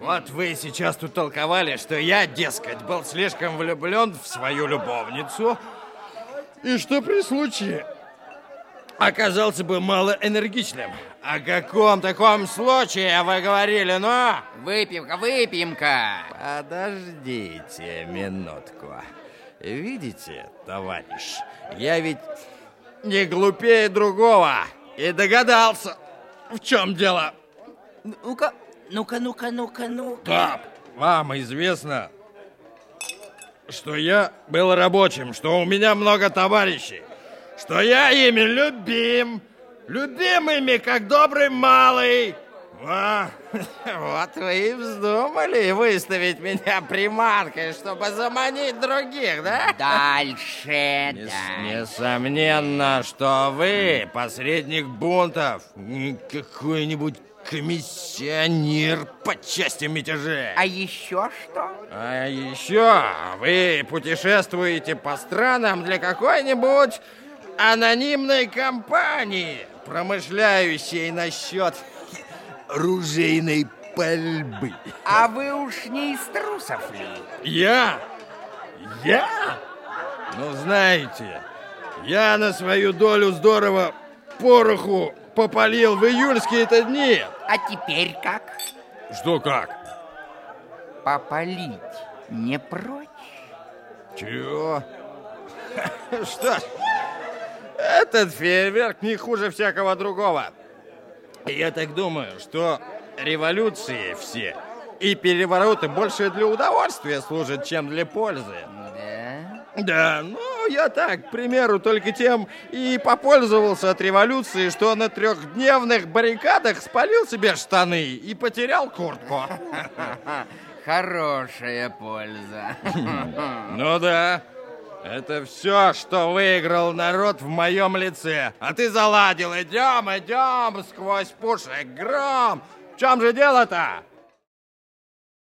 Вот вы сейчас тут толковали, что я, дескать, был слишком влюблен в свою любовницу, и что при случае оказался бы мало энергичным. О каком таком случае вы говорили, ну? Выпьем-ка, выпьем-ка. Подождите минутку. Видите, товарищ, я ведь не глупее другого и догадался, в чем дело. Ну-ка, ну-ка, ну-ка, ну-ка, ну. Пап, вам известно, что я был рабочим, что у меня много товарищей, что я ими любим, любимыми, как добрый малый. А, вот вы и вздумали выставить меня приманкой, чтобы заманить других, да? Дальше, Нес- да. Несомненно, что вы посредник бунтов, какой-нибудь комиссионер по части мятежей. А еще что? А еще вы путешествуете по странам для какой-нибудь анонимной компании, промышляющей насчет ружейной пальбы. А вы уж не из трусов ли? Я? Я? Ну, знаете, я на свою долю здорово пороху попалил в июльские-то дни. А теперь как? Что как? Попалить не прочь? Чего? Что ж, этот фейерверк не хуже всякого другого. Я так думаю, что революции все и перевороты больше для удовольствия служат, чем для пользы. Да? Да, ну, я так, к примеру, только тем и попользовался от революции, что на трехдневных баррикадах спалил себе штаны и потерял куртку. Хорошая польза. Ну да, это все, что выиграл народ в моем лице. А ты заладил, идем, идем, сквозь пушек гром. В чем же дело-то?